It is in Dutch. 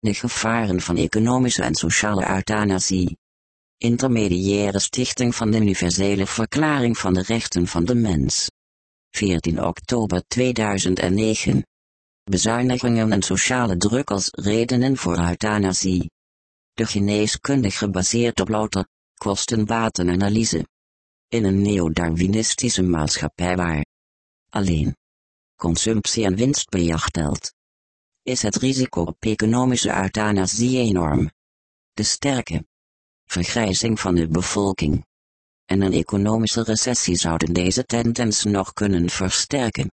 De gevaren van economische en sociale euthanasie. Intermediaire Stichting van de Universele Verklaring van de Rechten van de Mens. 14 oktober 2009. Bezuinigingen en sociale druk als redenen voor euthanasie. De geneeskundig gebaseerd op louter kosten-batenanalyse. In een neo-Darwinistische maatschappij waar alleen consumptie en winstbejag telt, is het risico op economische euthanasie enorm. De sterke vergrijzing van de bevolking en een economische recessie zouden deze tendens nog kunnen versterken.